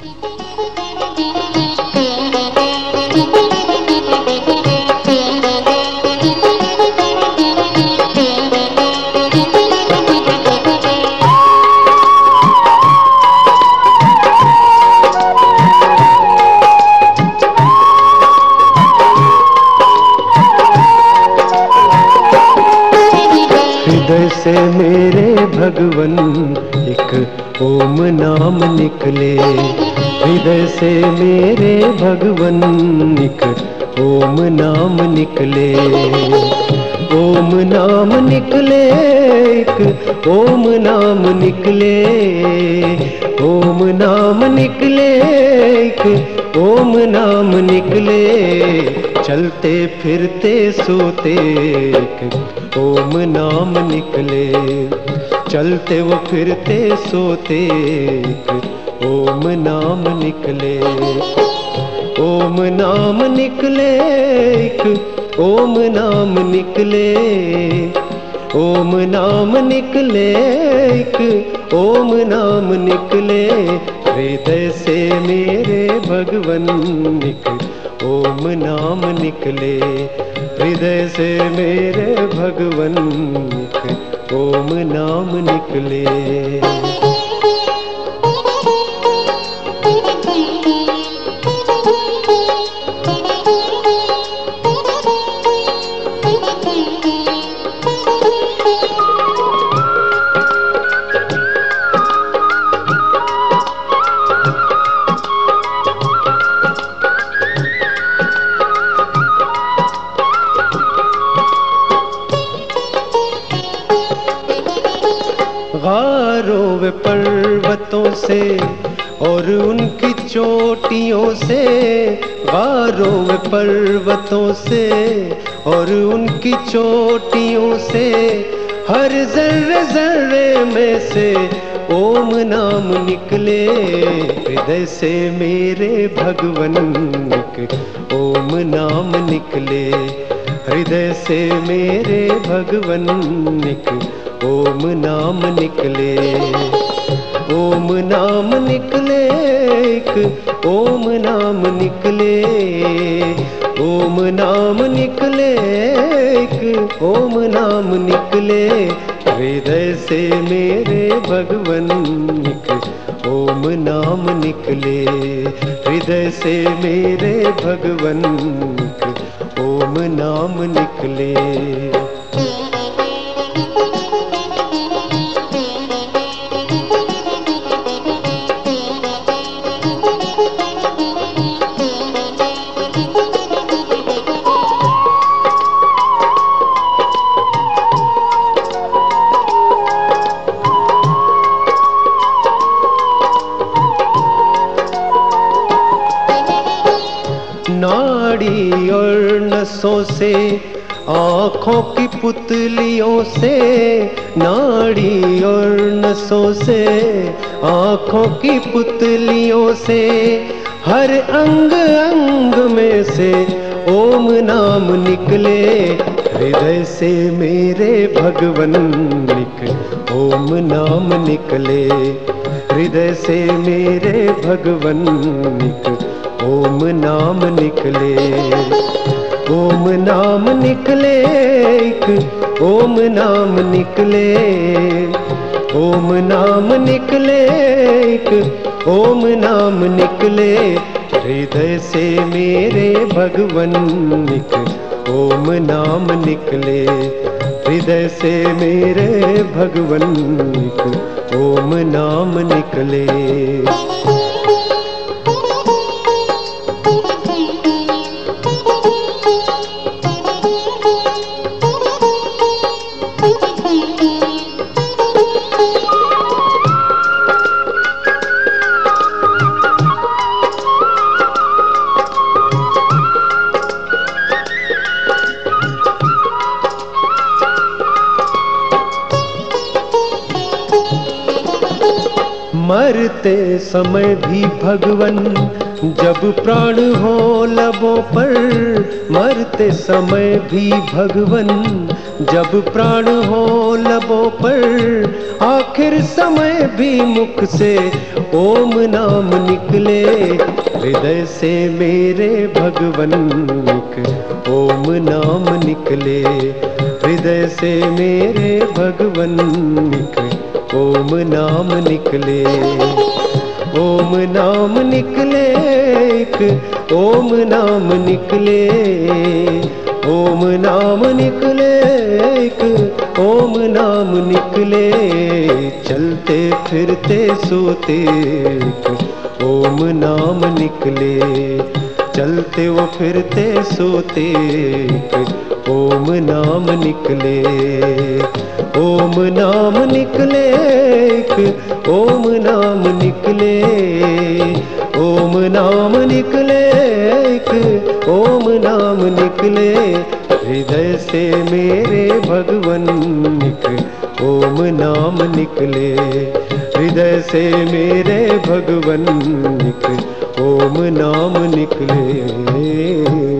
हृदय से मेरे भगवन एक ओम नाम निकले। हृदय से मेरे भगवन एक ओम नाम निकले। ओम नाम निकले एक, ओम नाम निकले। ओम नाम निकले एक, ओम नाम निकले। चलते, फिरते, सोते एक, ओम नाम निकले। चलते वो फिरते, सोते एक ओम नाम निकले, ओम नाम निकले, एक ओम नाम निकले, ओम नाम निकले, एक ओम नाम निकले। हृदय से मेरे भगवन निक, ओम नाम निकले। हृदय से मेरे भगवन निक, ओम नाम निकले। गारों व पर्वतों से और उनकी चोटियों से गारों व पर्वतों से और उनकी चोटियों से, हर जर्रे जर्रे में से ओम नाम निकले। हृदय से मेरे भगवन ओम नाम निकले। हृदय से मेरे भगवन निक ओम नाम निकले, ओम नाम निकले, एक ओम नाम निकले, ओम नाम निकले, एक ओम नाम निकले। हृदय से मेरे भगवन ओम नाम निकले, हृदय से मेरे भगवन ओम नाम निकले। नसों से, आँखों की पुतलियों से, नाड़ी और नसों से, आँखों की पुतलियों से, हर अंग अंग में से ओम नाम निकले, हृदय से मेरे भगवन निक ओम नाम निकले, हृदय से मेरे भगवन निक ओम नाम निकले। ओम नाम निकले, एक ओम नाम निकले। ओम नाम निकले, एक ओम नाम निकले। हृदय से मेरे भगवन निक, ओम नाम निकले। हृदय से मेरे भगवन निक, ओम नाम निकले। मरते समय भी भगवन, जब प्राण हो लबों पर, मरते समय भी भगवन, जब प्राण हो लबों पर, आखिर समय भी मुख से ओम नाम निकले, हृदय से मेरे भगवन मुख ओम नाम निकले, हृदय से मेरे भगवन निकले ओम नाम निकले, ओम नाम निकले, एक ओम नाम निकले, ओम नाम निकले, एक ओम नाम निकले, चलते फिरते सोते ओम नाम निकले, चलते वो फिरते सोते ओम नाम निकले। ओम नाम निकले एक, ओम नाम निकले। ओम नाम निकले एक, ओम नाम निकले। हृदय से मेरे भगवन निक, ओम नाम निकले। हृदय से मेरे भगवन निक, ओम नाम निकले।